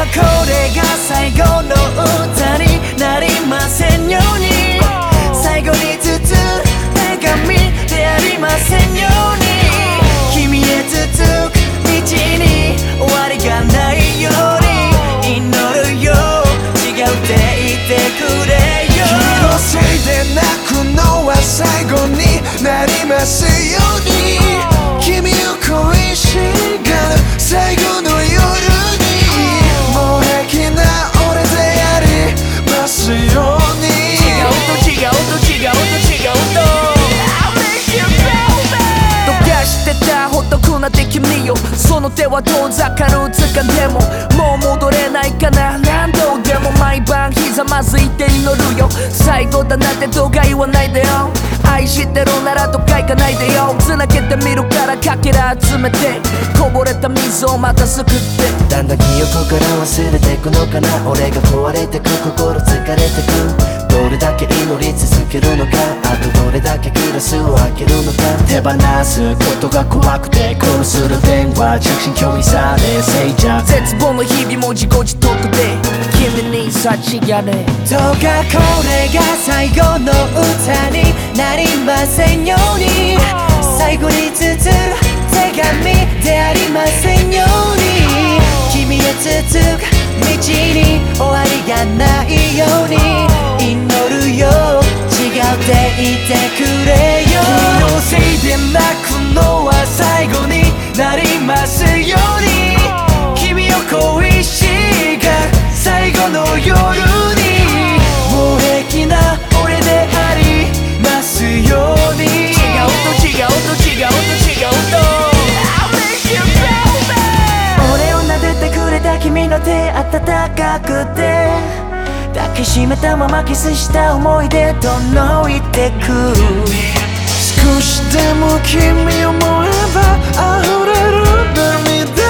これが最後のその手は遠ざかる掴んでももう戻れないかな。何度でも毎晩ひざまずいて祈るよ。最後だなんてとか言わないでよ。愛してるならとか行かないでよ。繋げてみるからかけら集めてこぼれた水をまたすくって。だんだん記憶から忘れてくのかな。俺が壊れてく心疲れてく。どれだけ祈り続けるのかれだけグラスを開けるのか手放すことが怖くてコールする電話着信距離され静寂絶望の日々も自業自得で君に幸やれ。どうかこれが最後の歌になりませんように。最後に続く手紙でありませんように。君へ続く道に終わりがない君の手温かくて抱きしめたままキスした思い出とのいてく。少しでも君を思えば溢れる涙。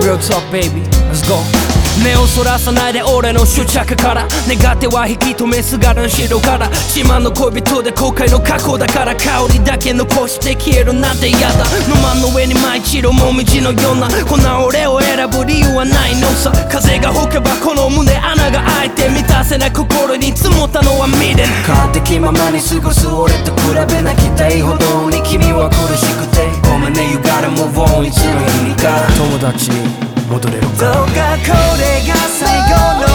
Real talk baby. Let's go. 目をそらさないで俺の執着から。願っては引き止めすがる白から。自慢の恋人で後悔の過去だから。香りだけ残して消えるなんて嫌だ。野間の上に舞い散るもみじのような。こんな俺を選ぶ理由はないのさ。風が吹けばこの胸穴が開いて満たせない心に積もったのは未練。完璧ままに過ごす俺と比べ泣きたいほどに君は苦しくて。ごめんね You gotta move on いつの日にか。友達に戻れるどうかこれが最後の